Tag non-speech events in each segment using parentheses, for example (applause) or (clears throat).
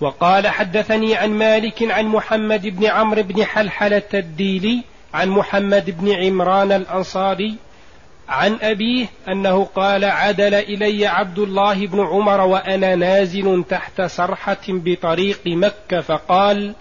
وقال حدثني عن مالك عن محمد بن عمرو بن حلحلة الديلي عن محمد بن عمران الأنصاري عن أبيه أنه قال عدل إلي عبد الله بن عمر وأنا نازل تحت سرحة بطريق مكة فقال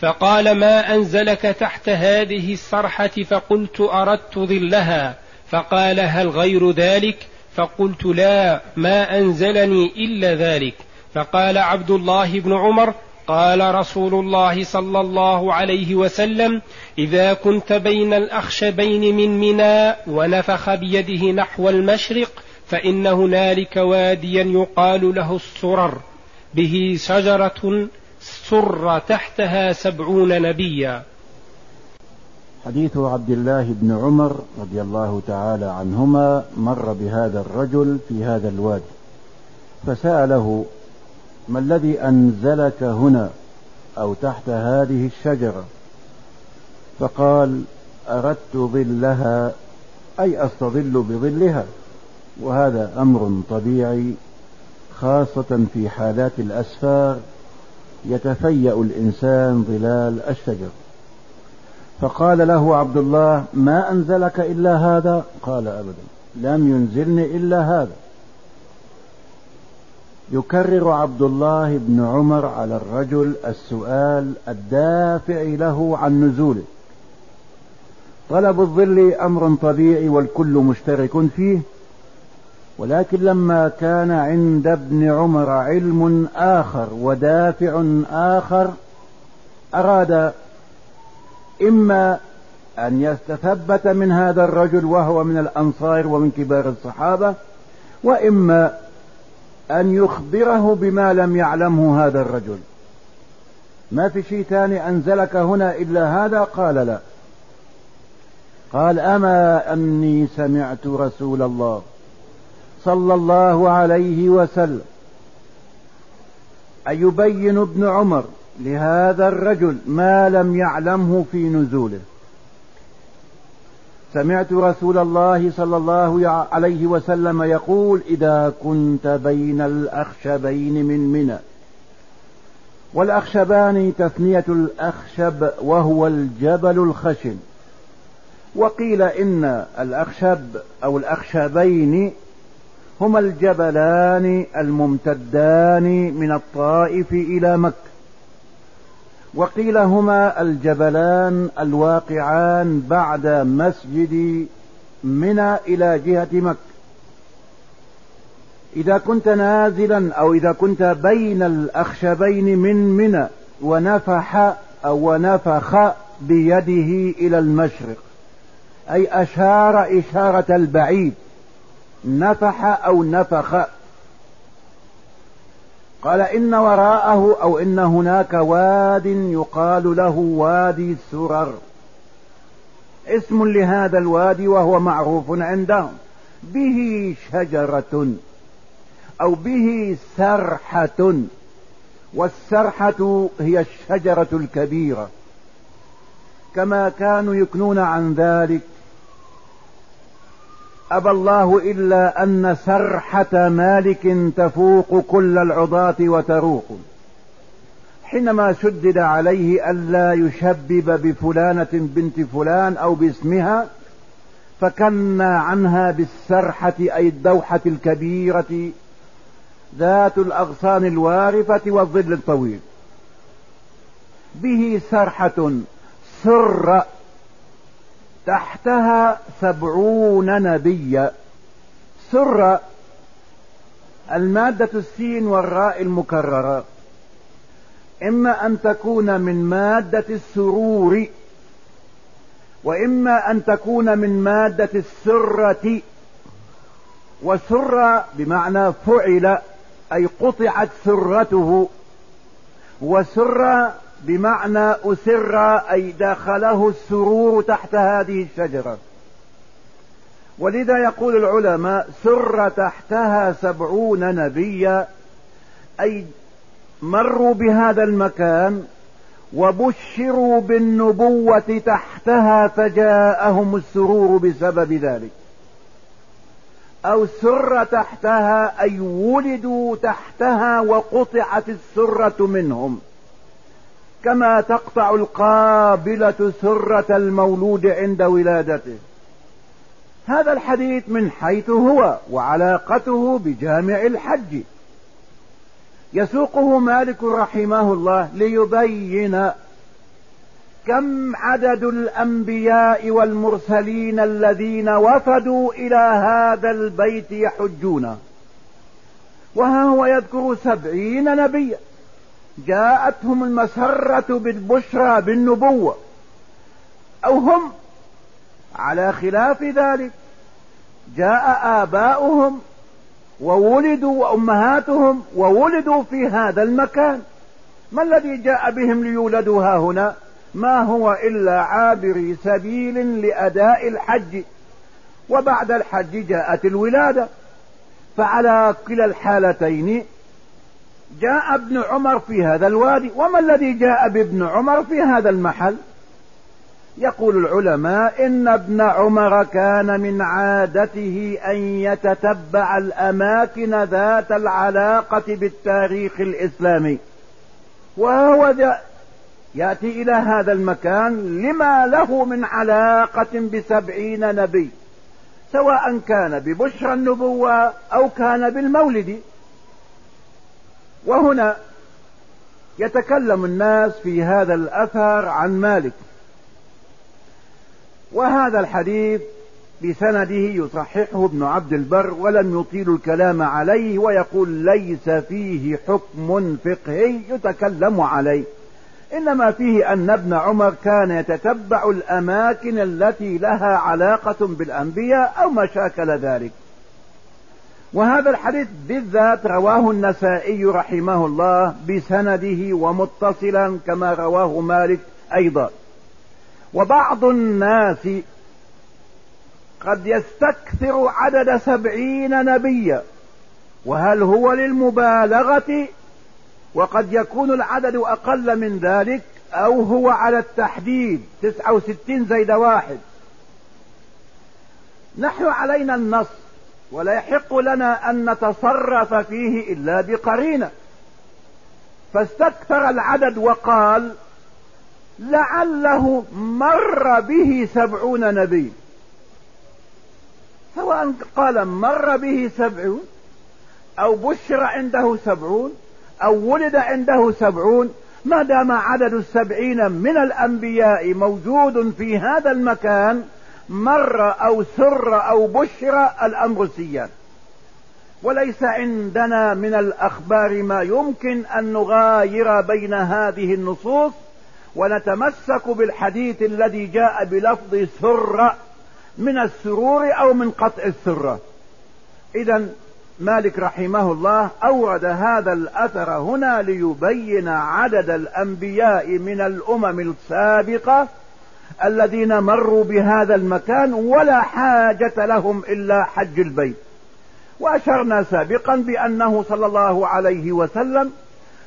فقال ما أنزلك تحت هذه السرحة فقلت أردت ظلها فقال هل غير ذلك فقلت لا ما أنزلني إلا ذلك فقال عبد الله بن عمر قال رسول الله صلى الله عليه وسلم إذا كنت بين الاخشبين من منى ونفخ بيده نحو المشرق فإن هنالك واديا يقال له السرر به شجرة سر تحتها سبعون نبيا. حديث عبد الله بن عمر رضي الله تعالى عنهما مر بهذا الرجل في هذا الوادي فسأله ما الذي أنزلك هنا أو تحت هذه الشجرة؟ فقال أردت ظلها أي أستظل بظلها. وهذا أمر طبيعي خاصة في حالات الأسفار يتفيأ الإنسان ظلال الشجر. فقال له عبد الله ما أنزلك إلا هذا؟ قال أبدا لم ينزلني إلا هذا. يكرر عبد الله بن عمر على الرجل السؤال الدافع له عن نزوله. طلب الظل أمر طبيعي والكل مشترك فيه ولكن لما كان عند ابن عمر علم آخر ودافع آخر أراد إما أن يستثبت من هذا الرجل وهو من الأنصار ومن كبار الصحابة وإما أن يخبره بما لم يعلمه هذا الرجل. ما في شيء ثاني أنزلك هنا إلا هذا؟ قال لا. قال أما أني سمعت رسول الله صلى الله عليه وسلم أن يبين ابن عمر لهذا الرجل ما لم يعلمه في نزوله. سمعت رسول الله صلى الله عليه وسلم يقول إذا كنت بين الأخشبين من منى. والأخشبان تثنية الأخشب وهو الجبل الخشن. وقيل إن الأخشب أو الأخشبين هما الجبلان الممتدان من الطائف إلى مكة. وقيل هما الجبلان الواقعان بعد مسجد منى إلى جهة مكة. إذا كنت نازلا أو إذا كنت بين الأخشبين من منى ونفح أو ونفخ بيده إلى المشرق أي أشار إشارة البعيد نفح أو نفخ قال إن وراءه أو إن هناك واد يقال له وادي السرر. اسم لهذا الوادي وهو معروف عندهم به شجرة أو به سرحة والسرحة هي الشجرة الكبيرة. كما كانوا يكنون عن ذلك أبى الله إلا أن سرحة مالك تفوق كل العضاة وتروق. حينما شدد عليه ألا يشبب بفلانة بنت فلان أو باسمها فكنا عنها بالسرحة أي الدوحة الكبيرة ذات الأغصان الوارفة والظل الطويل. به سرحة سر تحتها سبعون نبيا. سر المادة السين والراء المكررة. إما أن تكون من مادة السرور وإما أن تكون من مادة السرة. وسر بمعنى فعل أي قطعت سرته. وسر بمعنى أسر أي دخله السرور تحت هذه الشجرة. ولذا يقول العلماء سر تحتها سبعون نبيا أي مروا بهذا المكان وبشروا بالنبوة تحتها فجاءهم السرور بسبب ذلك. أو سر تحتها أي ولدوا تحتها وقطعت السرة منهم. كما تقطع القابلة سرة المولود عند ولادته. هذا الحديث من حيث هو وعلاقته بجامع الحج. يسوقه مالك رحمه الله ليبين كم عدد الأنبياء والمرسلين الذين وفدوا إلى هذا البيت يحجون. وها هو يذكر سبعين نبيا. جاءتهم المسرة بالبشرى بالنبوة أو هم على خلاف ذلك جاء آباؤهم وولدوا وأمهاتهم وولدوا في هذا المكان ما الذي جاء بهم ليولدوا ها هنا ما هو إلا عابري سبيل لأداء الحج وبعد الحج جاءت الولادة فعلى كلا الحالتين جاء ابن عمر في هذا الوادي وما الذي جاء بابن عمر في هذا المحل؟ يقول العلماء إن ابن عمر كان من عادته أن يتتبع الأماكن ذات العلاقة بالتاريخ الإسلامي. وهو يأتي إلى هذا المكان لما له من علاقة بسبعين نبي سواء كان ببشرى النبوة أو كان بالمولد. وهنا يتكلم الناس في هذا الأثر عن مالك. وهذا الحديث بسنده يصححه ابن عبد البر ولم يطيل الكلام عليه ويقول ليس فيه حكم فقهي يتكلم عليه. إنما فيه أن ابن عمر كان يتتبع الأماكن التي لها علاقة بالأنبياء أو ما شاكل ذلك. وهذا الحديث بالذات رواه النسائي رحمه الله بسنده ومتصلا كما رواه مالك أيضا. وبعض الناس قد يستكثر عدد سبعين نبيا وهل هو للمبالغة؟ وقد يكون العدد أقل من ذلك أو هو على التحديد تسعة وستين زيد واحد. نحن علينا النص ولا يحق لنا أن نتصرف فيه إلا بقرينة. فاستكثر العدد وقال لعله مر به سبعون نبي سواء قال مر به سبعون أو بشر عنده سبعون أو ولد عنده سبعون ما دام عدد السبعين من الأنبياء موجود في هذا المكان مر أو سر أو بشر الامر سيان وليس عندنا من الأخبار ما يمكن أن نغاير بين هذه النصوص ونتمسك بالحديث الذي جاء بلفظ سر من السرور أو من قطع السرة اذا مالك رحمه الله أورد هذا الأثر هنا ليبين عدد الأنبياء من الأمم السابقة الذين مروا بهذا المكان ولا حاجة لهم إلا حج البيت. وأشرنا سابقا بأنه صلى الله عليه وسلم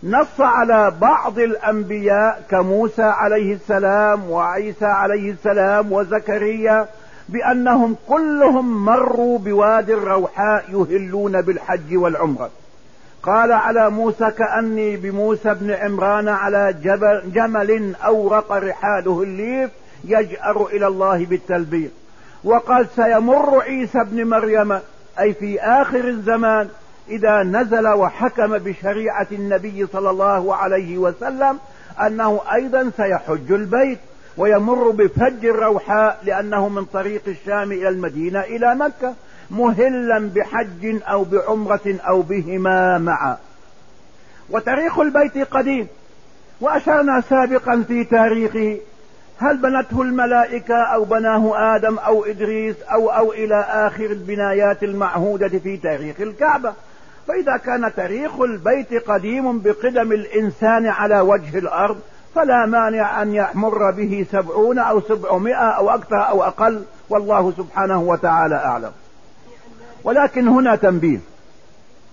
نص على بعض الأنبياء كموسى عليه السلام وعيسى عليه السلام وزكريا بأنهم كلهم مروا بوادي الروحاء يهلون بالحج والعمرة. قال على موسى كأني بموسى بن عمران على جبل جمل أورق رحاله الليف يجأر إلى الله بالتلبية. وقال سيمر عيسى بن مريم أي في آخر الزمان إذا نزل وحكم بشريعة النبي صلى الله عليه وسلم أنه أيضا سيحج البيت ويمر بفج الروحاء لأنه من طريق الشام إلى المدينة إلى مكة مهلا بحج أو بعمرة أو بهما معا. وتاريخ البيت قديم وأشرنا سابقا في تاريخه هل بنته الملائكة أو بناه آدم أو إدريس أو أو إلى آخر البنايات المعهودة في تاريخ الكعبة؟ فإذا كان تاريخ البيت قديم بقدم الإنسان على وجه الأرض فلا مانع أن يمر به سبعون أو سبعمائة أو أكثر أو أقل والله سبحانه وتعالى أعلم. ولكن هنا تنبيه.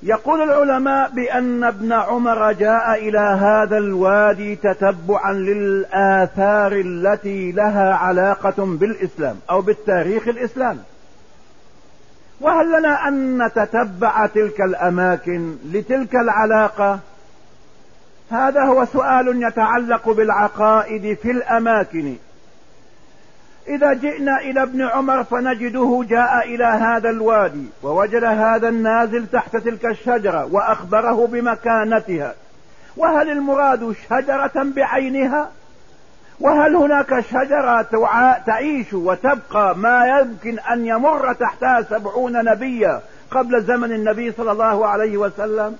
يقول العلماء بأن ابن عمر جاء إلى هذا الوادي تتبعا للآثار التي لها علاقة بالإسلام أو بالتاريخ الإسلامي وهل لنا أن نتتبع تلك الأماكن لتلك العلاقة؟ هذا هو سؤال يتعلق بالعقائد في الأماكن. إذا جئنا إلى ابن عمر فنجده جاء إلى هذا الوادي ووجد هذا النازل تحت تلك الشجرة وأخبره بمكانتها. وهل المراد شجرة بعينها؟ وهل هناك شجرة تعيش وتبقى ما يمكن أن يمر تحتها سبعون نبيا قبل زمن النبي صلى الله عليه وسلم؟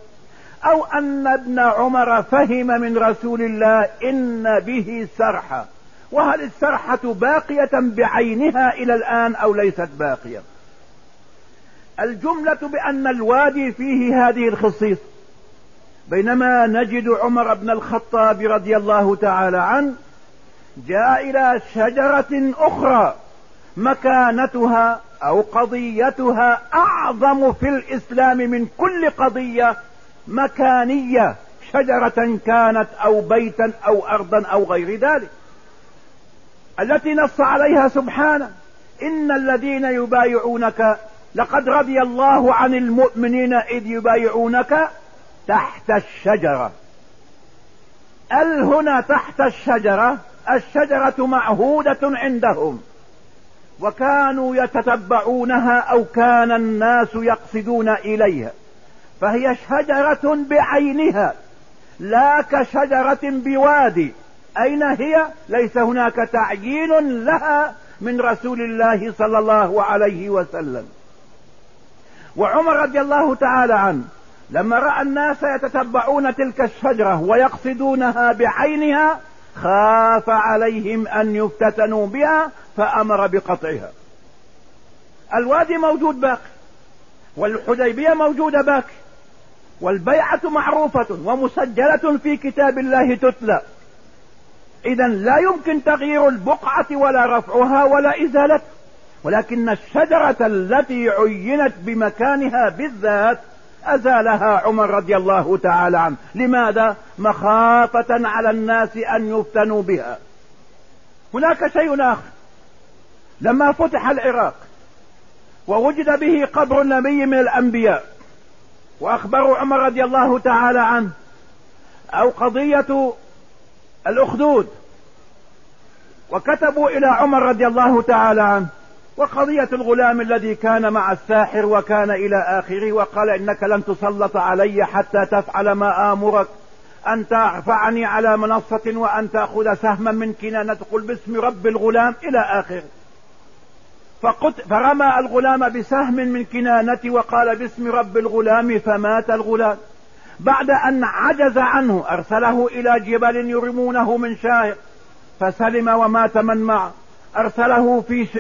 أو أن ابن عمر فهم من رسول الله إن به سرحة وهل السرحة باقية بعينها إلى الآن أو ليست باقية؟ الجملة بأن الوادي فيه هذه الخصيص. بينما نجد عمر بن الخطاب رضي الله تعالى عنه جاء إلى شجرة أخرى مكانتها أو قضيتها أعظم في الإسلام من كل قضية مكانية شجرة كانت أو بيتا أو أرضا أو غير ذلك. التي نص عليها سبحانه. إن الذين يبايعونك لقد رضي الله عن المؤمنين إذ يبايعونك تحت الشجرة. ال هنا تحت الشجرة الشجرة معهودة عندهم. وكانوا يتتبعونها أو كان الناس يقصدون إليها. فهي شجرة بعينها لا كشجرة بوادي. أين هي؟ ليس هناك تعيين لها من رسول الله صلى الله عليه وسلم. وعمر رضي الله تعالى عنه لما رأى الناس يتتبعون تلك الشجرة ويقصدونها بعينها خاف عليهم أن يفتتنوا بها فأمر بقطعها. الوادي موجود باقي والحديبية موجودة باقي والبيعة معروفة ومسجلة في كتاب الله تتلى. اذا لا يمكن تغيير البقعة ولا رفعها ولا ازالتها ولكن الشجرة التي عينت بمكانها بالذات أزالها عمر رضي الله تعالى عنه. لماذا؟ مخافة على الناس أن يفتنوا بها. هناك شيء آخر. لما فتح العراق ووجد به قبر النبي من الأنبياء واخبروا عمر رضي الله تعالى عنه أو قضية الأخدود. وكتبوا إلى عمر رضي الله تعالى عنه وقضية الغلام الذي كان مع الساحر وكان إلى آخره وقال إنك لن تسلط علي حتى تفعل ما آمرك أن ترفعني على منصة وأن تأخذ سهما من كنانة تقول باسم رب الغلام إلى آخره. فقت فرمى الغلام بسهم من كنانته وقال باسم رب الغلام فمات الغلام. بعد أن عجز عنه أرسله إلى جبل يرمونه من شاهق فسلم ومات من معه. أرسله في ش...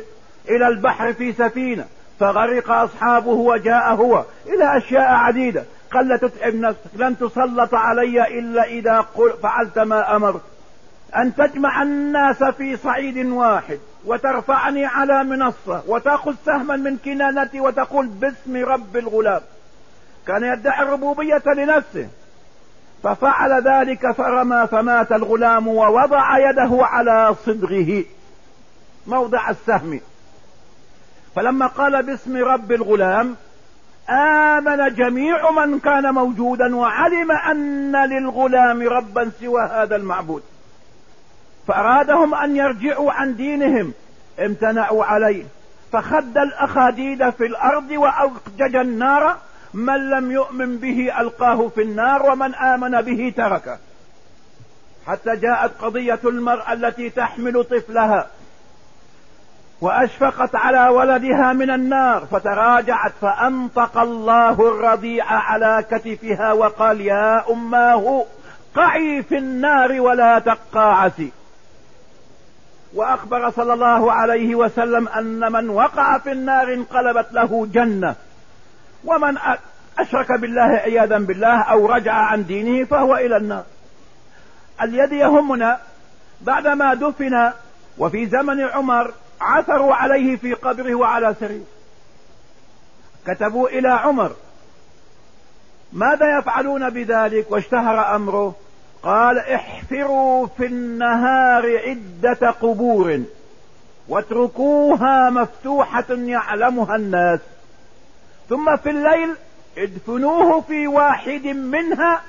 إلى البحر في سفينة فغرق أصحابه وجاء هو. إلى أشياء عديدة. قال لا تتعب نفسك لن تسلط علي إلا إذا فعلت ما أمرت. أن تجمع الناس في صعيد واحد وترفعني على منصة وتأخذ سهما من كنانتي وتقول باسم رب الغلام كان يدعي الربوبية لنفسه. ففعل ذلك فرمى فمات الغلام ووضع يده على صدغه. موضع السهم. فلما قال باسم رب الغلام آمن جميع من كان موجودا وعلم أن للغلام ربا سوى هذا المعبود. فأرادهم أن يرجعوا عن دينهم. امتنعوا عليه. فخد الأخاديد في الأرض وأوجج النار من لم يؤمن به ألقاه في النار ومن آمن به تركه. حتى جاءت قضية المرأة التي تحمل طفلها وأشفقت على ولدها من النار فتراجعت فأنطق الله الرضيع على كتفها وقال يا أماه قعي في النار ولا تقاعسي. وأخبر صلى الله عليه وسلم أن من وقع في النار انقلبت له جنة. ومن أشرك بالله عياذا بالله أو رجع عن دينه فهو إلى النار. الذي يهمنا. بعدما دفن وفي زمن عمر عثروا عليه في قبره وعلى سرير كتبوا إلى عمر ماذا يفعلون بذلك واشتهر أمره؟ قال احفروا في النهار عدة قبور واتركوها مفتوحة يعلمها الناس. ثم في الليل ادفنوه في واحد منها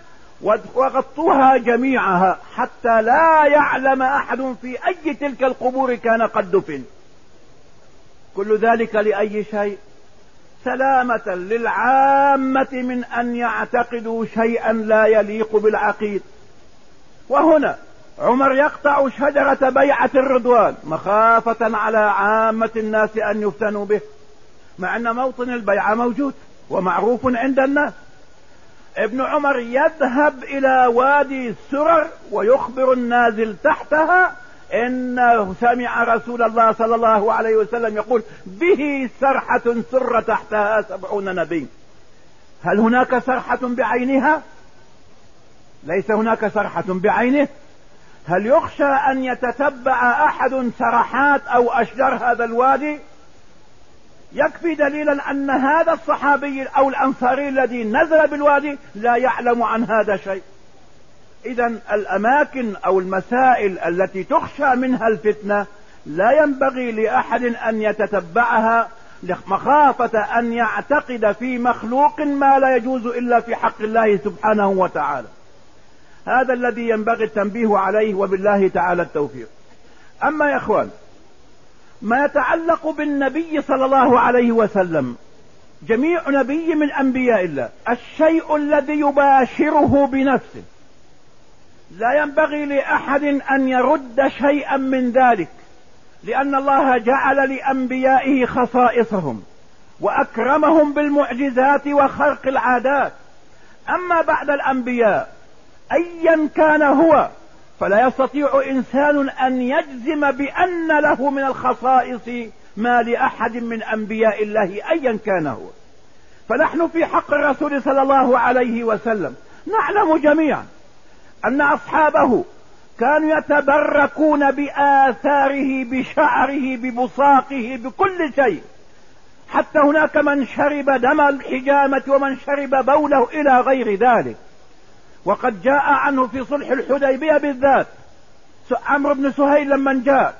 وغطوها جميعها حتى لا يعلم أحد في أي تلك القبور كان قد دفن. كل ذلك لأي شيء؟ سلامة للعامة من أن يعتقدوا شيئا لا يليق بالعقيد. وهنا عمر يقطع شجرة بيعة الرضوان مخافة على عامة الناس أن يفتنوا به. مع أن موطن البيعة موجود ومعروف عند الناس. ابن عمر يذهب إلى وادي السرر ويخبر النازل تحتها إنه سمع رسول الله صلى الله عليه وسلم يقول به سرحة سر تحتها سبعون نبي هل هناك سرحة بعينها؟ ليس هناك سرحة بعينه. هل يخشى أن يتتبع أحد سرحات أو أشجار هذا الوادي؟ يكفي دليلا أن هذا الصحابي أو الأنصاري الذي نزل بالوادي لا يعلم عن هذا شيء. اذا الأماكن أو المسائل التي تخشى منها الفتنة لا ينبغي لأحد أن يتتبعها مخافة أن يعتقد في مخلوق ما لا يجوز إلا في حق الله سبحانه وتعالى. هذا الذي ينبغي التنبيه عليه وبالله تعالى التوفيق. أما يا إخوان ما يتعلق بالنبي صلى الله عليه وسلم. جميع نبي من أنبياء الله. الشيء الذي يباشره بنفسه. لا ينبغي لأحد أن يرد شيئا من ذلك. لأن الله جعل لأنبيائه خصائصهم. وأكرمهم بالمعجزات وخرق العادات. أما بعد الأنبياء ايا كان هو فلا يستطيع إنسان أن يجزم بأن له من الخصائص ما لأحد من أنبياء الله ايا كان هو. فنحن في حق الرسول صلى الله عليه وسلم. نعلم جميعا أن أصحابه كانوا يتبركون بآثاره بشعره ببصاقه بكل شيء. حتى هناك من شرب دم الحجامة ومن شرب بوله إلى غير ذلك. وقد جاء عنه في صلح الحديبية بالذات. عمرو بن سهيل لما جاء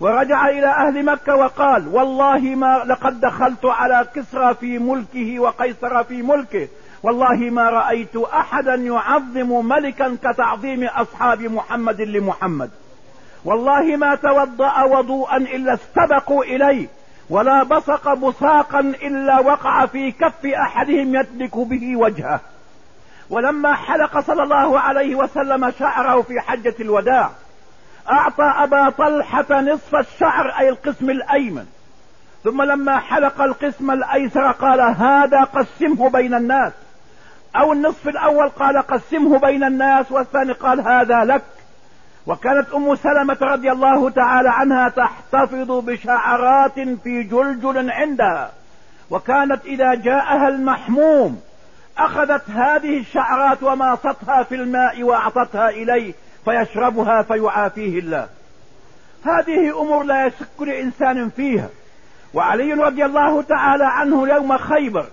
ورجع إلى أهل مكة وقال والله ما لقد دخلت على كسرى في ملكه وقيصر في ملكه. والله ما رأيت أحدا يعظم ملكا كتعظيم أصحاب محمد لمحمد. والله ما توضأ وضوءا إلا استبقوا إليه ولا بصق بصاقا إلا وقع في كف أحدهم يدلك به وجهه. ولما حلق صلى الله عليه وسلم شعره في حجة الوداع أعطى أبا طلحة نصف الشعر أي القسم الأيمن. ثم لما حلق القسم الأيسر قال هذا قسمه بين الناس. أو النصف الأول قال قسمه بين الناس. والثاني قال هذا لك. وكانت أم سلمة رضي الله تعالى عنها تحتفظ بشعرات في جلجل عندها وكانت إذا جاءها المحموم أخذت هذه الشعرات وماصتها في الماء وأعطتها إليه فيشربها فيعافيه الله. هذه أمور لا يشك لإنسان فيها. وعلي رضي الله تعالى عنه يوم خيبر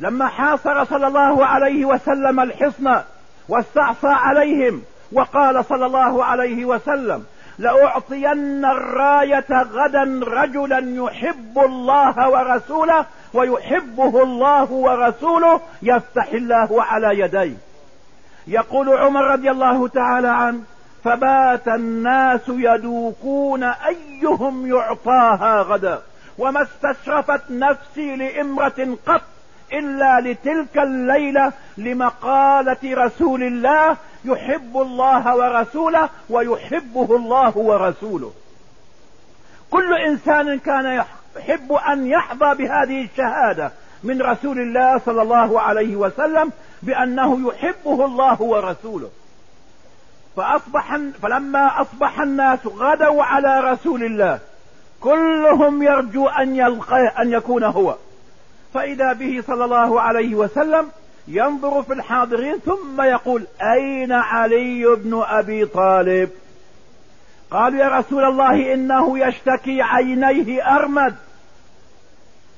لما حاصر صلى الله عليه وسلم الحصن واستعصى عليهم وقال صلى الله عليه وسلم لأعطين الراية غدا رجلا يحب الله ورسوله ويحبه الله ورسوله يفتح الله على يديه. يقول عمر رضي الله تعالى عنه فبات الناس يدوكون أيهم يعطاها غدا وما استشرفت نفسي لامرة قط إلا لتلك الليلة لمقالة رسول الله يحب الله ورسوله ويحبه الله ورسوله. كل إنسان كان يحب أن يحظى بهذه الشهادة من رسول الله صلى الله عليه وسلم بأنه يحبه الله ورسوله. فأصبح فلما أصبح الناس غدوا على رسول الله كلهم يرجو أن يلقى أن يكون هو. فإذا به صلى الله عليه وسلم ينظر في الحاضرين ثم يقول أين علي بن أبي طالب؟ قالوا يا رسول الله إنه يشتكي عينيه أرمد.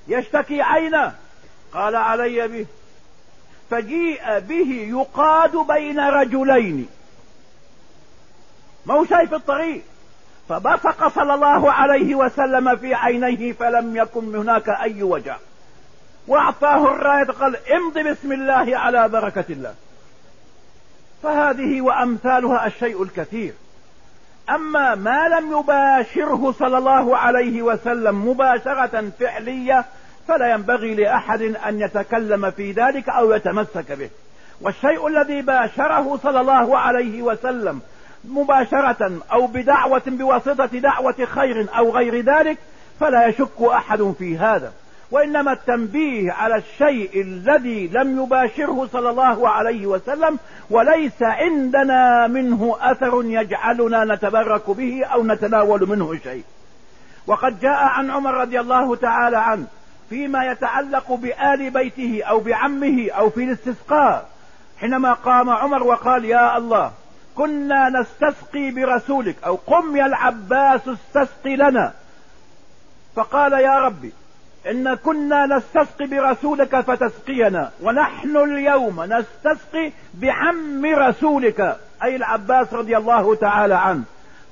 يشتكي عينه. قال علي به فجيء به يقاد بين رجلين. ما هو شايف الطريق؟ فبصق صلى الله عليه وسلم في عينيه فلم يكن هناك أي وجع. وأعطاه الراية قال امض بسم الله على بركة الله. فهذه وأمثالها الشيء الكثير. أما ما لم يباشره صلى الله عليه وسلم مباشرة فعلية فلا ينبغي لأحد أن يتكلم في ذلك أو يتمسك به. والشيء الذي باشره صلى الله عليه وسلم مباشرة أو بدعوة بواسطة دعوة خير أو غير ذلك فلا يشك أحد في هذا. وإنما التنبيه على الشيء الذي لم يباشره صلى الله عليه وسلم وليس عندنا منه أثر يجعلنا نتبرك به أو نتناول منه شيء. وقد جاء عن عمر رضي الله تعالى عنه فيما يتعلق بآل بيته أو بعمه أو في الاستسقاء حينما قام عمر وقال يا الله كنا نستسقي برسولك أو قم يا العباس استسقي لنا. فقال يا ربي إن كنا نستسقي برسولك فتسقينا ونحن اليوم نستسقي بعم رسولك. أي العباس رضي الله تعالى عنه.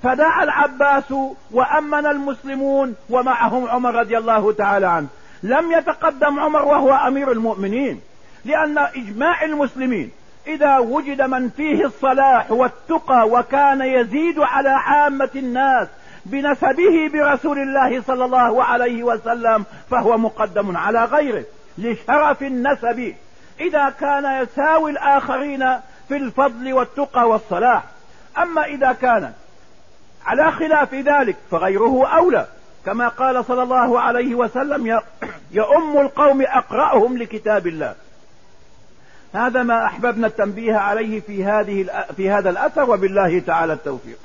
فدعا العباس وأمن المسلمون ومعهم عمر رضي الله تعالى عنه. لم يتقدم عمر وهو أمير المؤمنين لأن إجماع المسلمين إذا وجد من فيه الصلاح والتقى وكان يزيد على عامة الناس بنسبه برسول الله صلى الله عليه وسلم فهو مقدم على غيره لشرف النسب. إذا كان يساوي الآخرين في الفضل والتقى والصلاح. أما إذا كان على خلاف ذلك فغيره أولى. كما قال صلى الله عليه وسلم يؤم (clears throat) القوم أقرأهم لكتاب الله. هذا ما أحببنا التنبيه عليه في هذه في هذا الأثر وبالله تعالى التوفيق.